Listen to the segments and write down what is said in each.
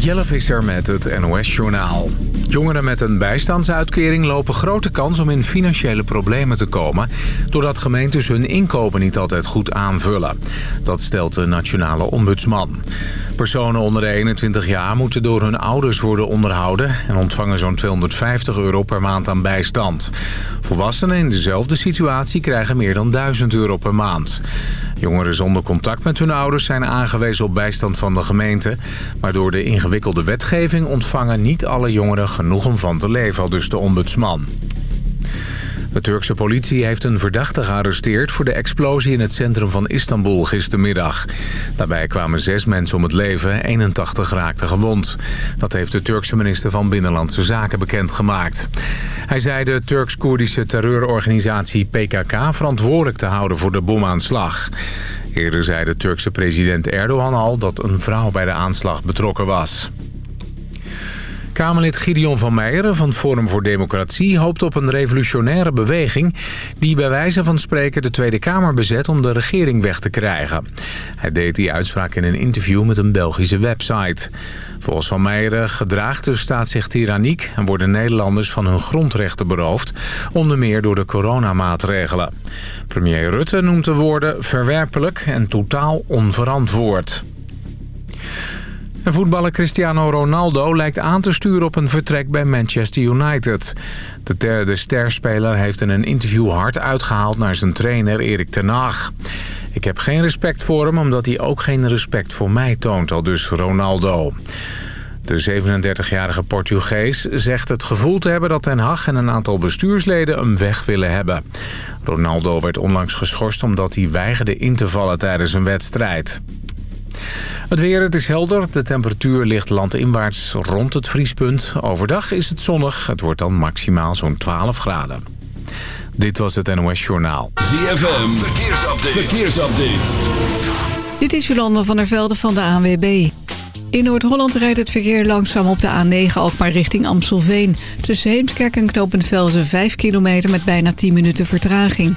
Jelle Visser met het NOS-journaal. Jongeren met een bijstandsuitkering lopen grote kans om in financiële problemen te komen... doordat gemeentes hun inkopen niet altijd goed aanvullen. Dat stelt de nationale ombudsman. Personen onder de 21 jaar moeten door hun ouders worden onderhouden... en ontvangen zo'n 250 euro per maand aan bijstand. Volwassenen in dezelfde situatie krijgen meer dan 1000 euro per maand. Jongeren zonder contact met hun ouders zijn aangewezen op bijstand van de gemeente... maar door de ingewikkelde wetgeving ontvangen niet alle jongeren genoeg om van te leven, al dus de ombudsman. De Turkse politie heeft een verdachte gearresteerd... voor de explosie in het centrum van Istanbul gistermiddag. Daarbij kwamen zes mensen om het leven, 81 raakten gewond. Dat heeft de Turkse minister van Binnenlandse Zaken bekendgemaakt. Hij zei de Turks-Koerdische terreurorganisatie PKK... verantwoordelijk te houden voor de bomaanslag. Eerder zei de Turkse president Erdogan al... dat een vrouw bij de aanslag betrokken was. Kamerlid Gideon van Meijeren van Forum voor Democratie hoopt op een revolutionaire beweging... die bij wijze van spreken de Tweede Kamer bezet om de regering weg te krijgen. Hij deed die uitspraak in een interview met een Belgische website. Volgens Van Meijeren gedraagt de staat zich tyranniek... en worden Nederlanders van hun grondrechten beroofd... onder meer door de coronamaatregelen. Premier Rutte noemt de woorden verwerpelijk en totaal onverantwoord. En voetballer Cristiano Ronaldo lijkt aan te sturen op een vertrek bij Manchester United. De derde sterspeler heeft in een interview hard uitgehaald naar zijn trainer Erik ten Hag. Ik heb geen respect voor hem omdat hij ook geen respect voor mij toont, al dus Ronaldo. De 37-jarige Portugees zegt het gevoel te hebben dat Ten Hag en een aantal bestuursleden hem weg willen hebben. Ronaldo werd onlangs geschorst omdat hij weigerde in te vallen tijdens een wedstrijd. Het weer, het is helder. De temperatuur ligt landinwaarts rond het vriespunt. Overdag is het zonnig. Het wordt dan maximaal zo'n 12 graden. Dit was het NOS Journaal. ZFM, verkeersupdate. verkeersupdate. Dit is Jolanda van der Velde van de ANWB. In Noord-Holland rijdt het verkeer langzaam op de A9 Alkmaar richting Amstelveen. Tussen Heemskerk en Knopend Velzen 5 kilometer met bijna 10 minuten vertraging.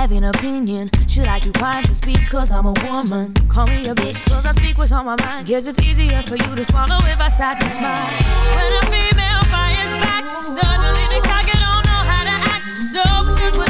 Have an opinion. Should I keep quiet just because I'm a woman? Call me a bitch cause I speak what's on my mind. Guess it's easier for you to swallow if I sat and smile. When a female fires back, suddenly the cocky don't know how to act. So is what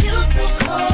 You're so cool.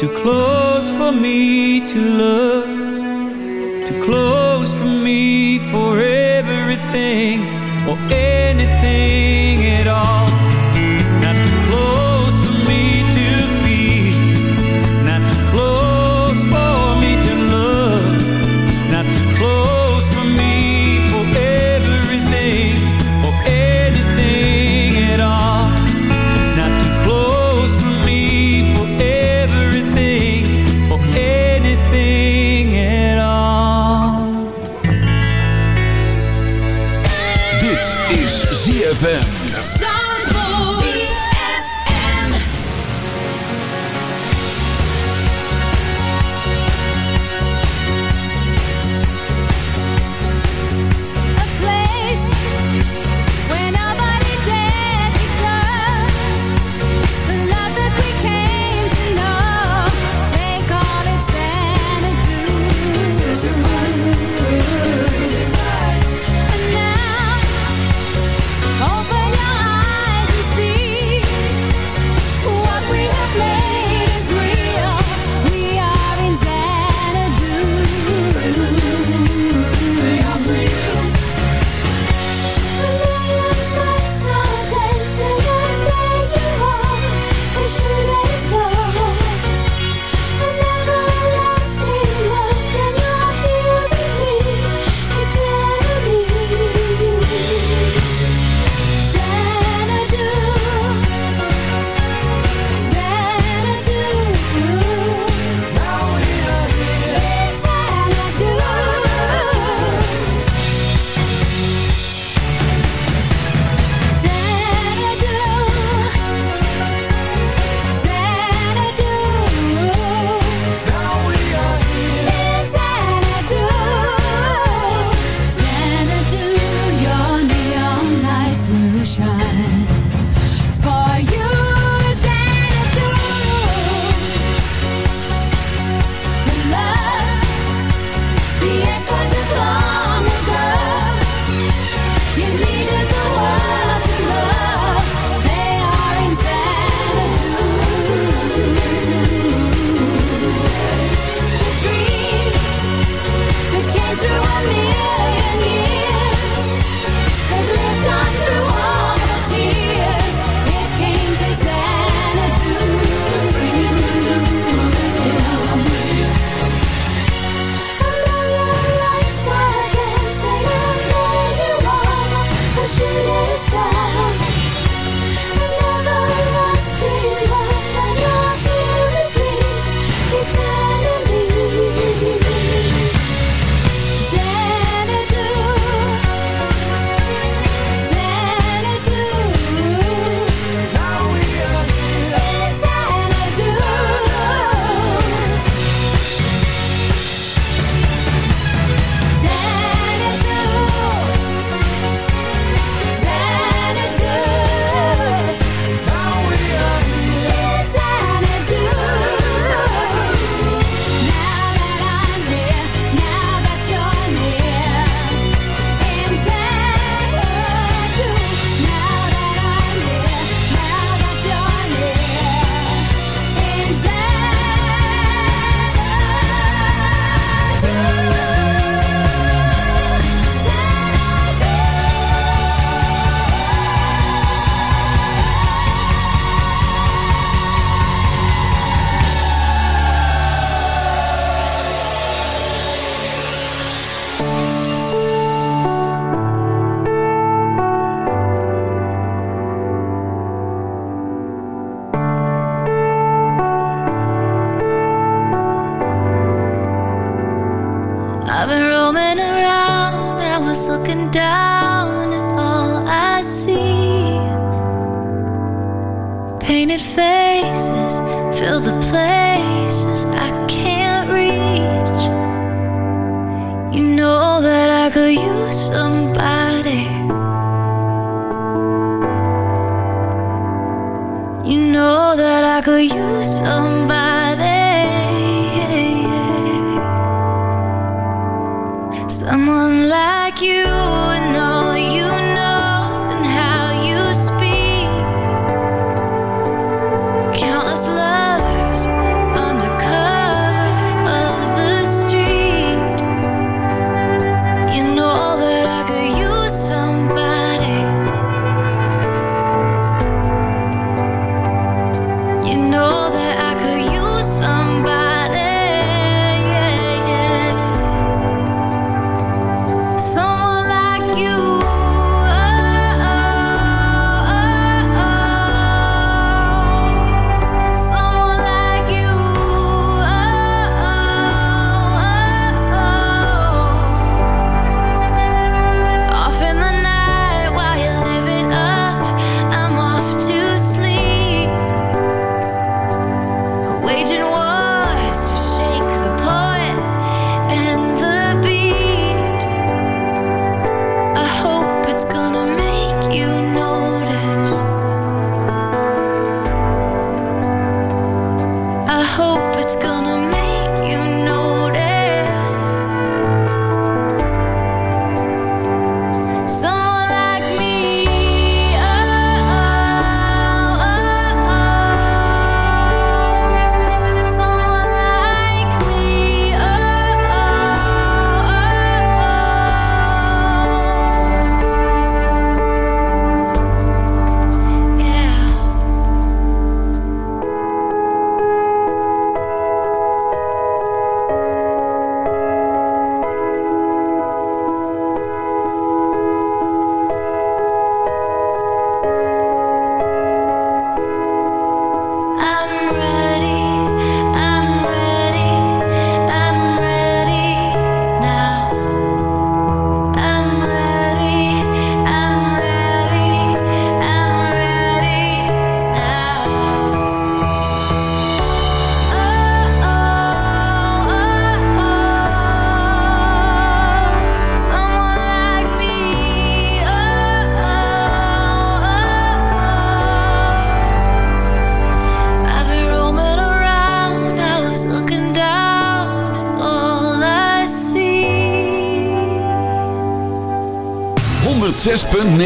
Too close for me to love Too close for me for everything Or anything.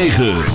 106.9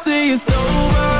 say it's over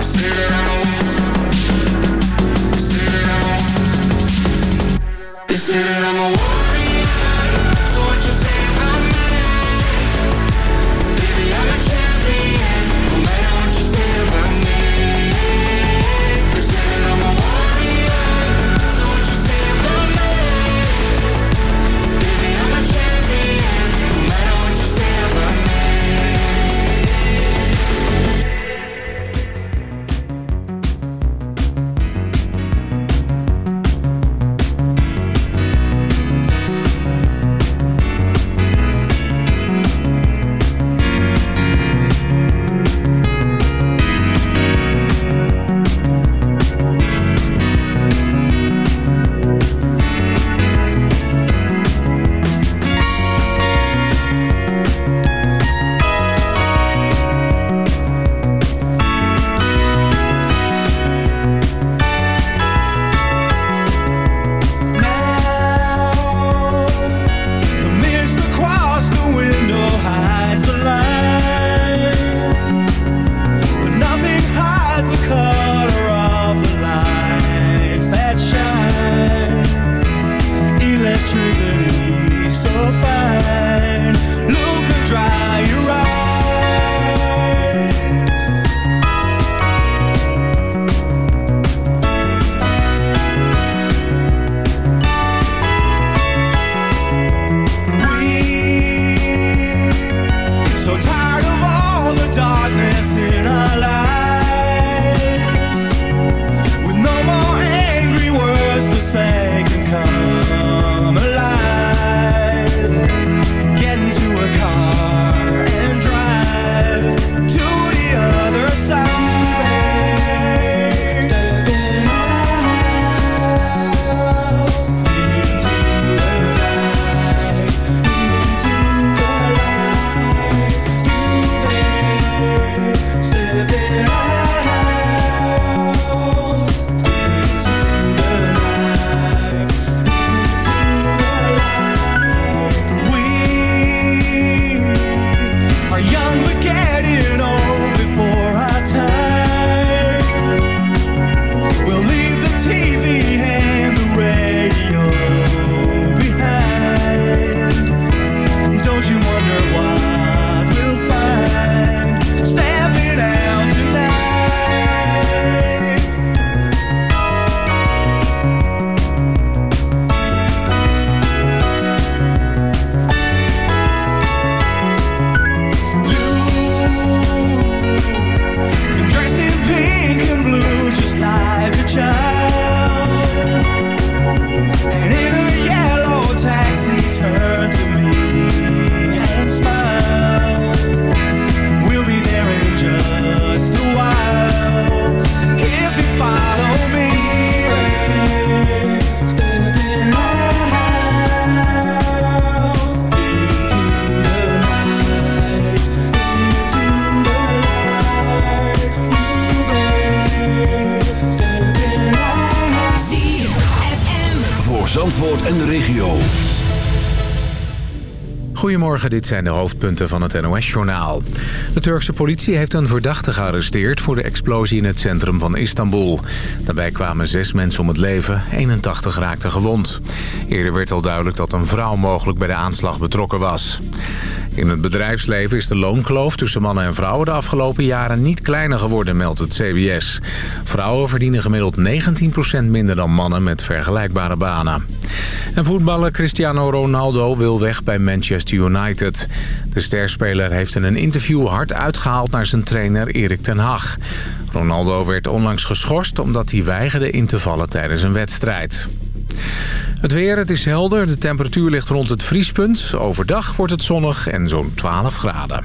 Say that I'm Dit zijn de hoofdpunten van het NOS-journaal. De Turkse politie heeft een verdachte gearresteerd... voor de explosie in het centrum van Istanbul. Daarbij kwamen zes mensen om het leven, 81 raakten gewond. Eerder werd al duidelijk dat een vrouw mogelijk bij de aanslag betrokken was. In het bedrijfsleven is de loonkloof tussen mannen en vrouwen de afgelopen jaren niet kleiner geworden, meldt het CBS. Vrouwen verdienen gemiddeld 19% minder dan mannen met vergelijkbare banen. En voetballer Cristiano Ronaldo wil weg bij Manchester United. De sterspeler heeft in een interview hard uitgehaald naar zijn trainer Erik ten Hag. Ronaldo werd onlangs geschorst omdat hij weigerde in te vallen tijdens een wedstrijd. Het weer, het is helder. De temperatuur ligt rond het vriespunt. Overdag wordt het zonnig en zo'n 12 graden.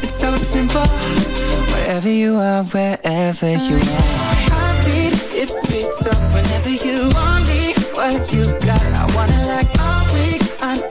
so simple. Wherever you are, wherever you are. Heartbeat, it speeds up whenever you want me. What you got, I wanna like all week. I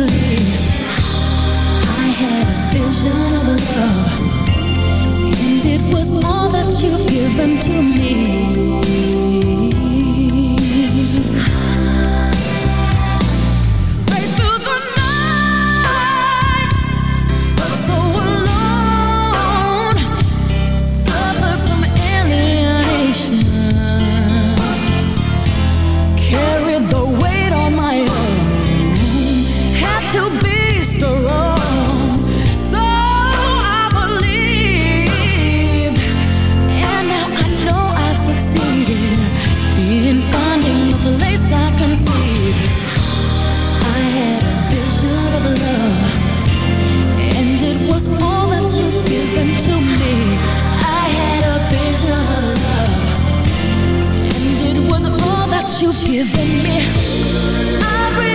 Love, and it was all that you've given to me. You've given me.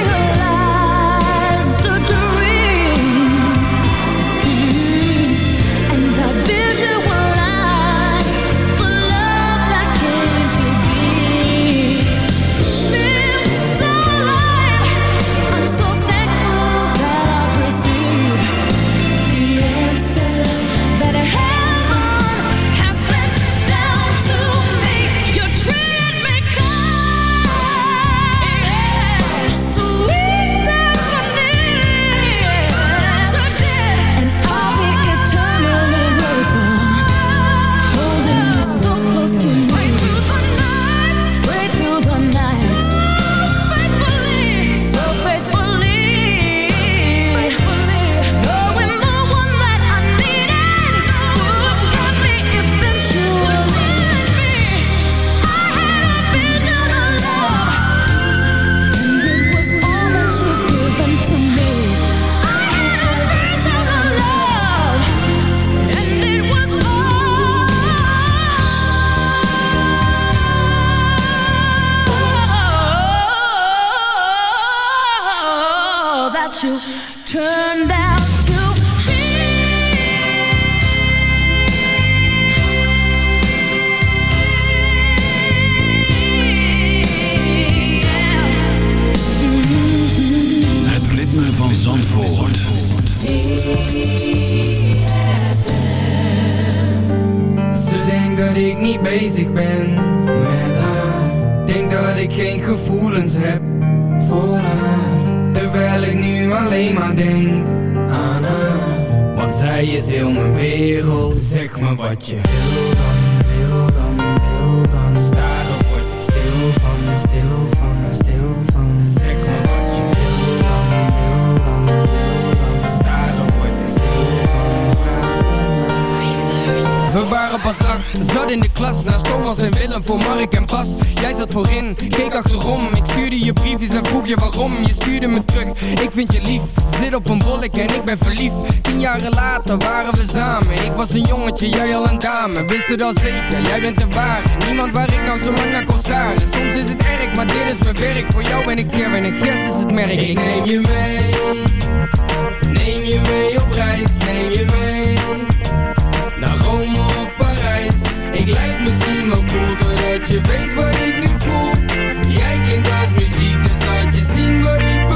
En ik ben verliefd. Tien jaren later waren we samen. Ik was een jongetje, jij al een dame. Wist het al zeker, jij bent de ware. Niemand waar ik nou zo lang naar kon staren. Soms is het erg, maar dit is mijn werk. Voor jou ben ik hier en ik gest is het merk. Ik neem je mee. Neem je mee op reis, neem je mee. Naar Rome of Parijs. Ik lijk misschien wel cool Doordat je weet wat ik nu voel. Jij klinkt als muziek Dus laat je zien wat ik bedoel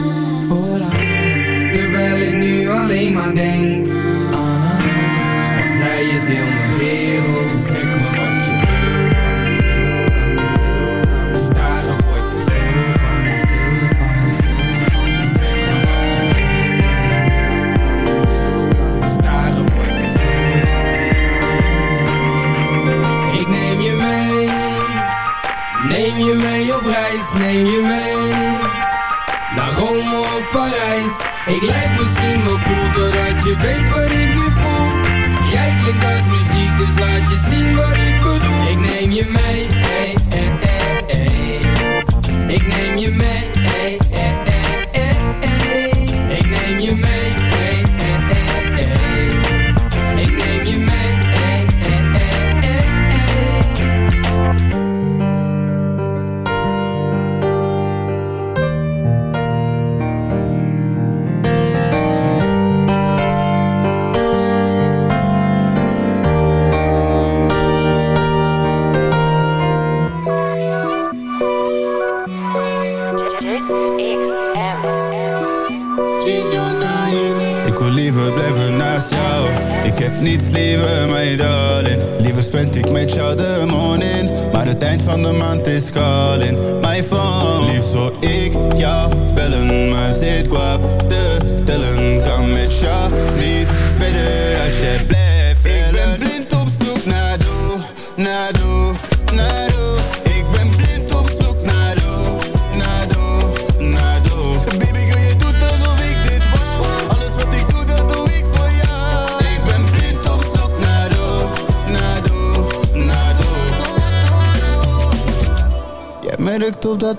voor haar Terwijl ik nu alleen maar denk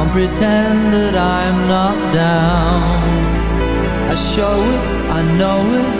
Don't pretend that I'm not down. I show it, I know it.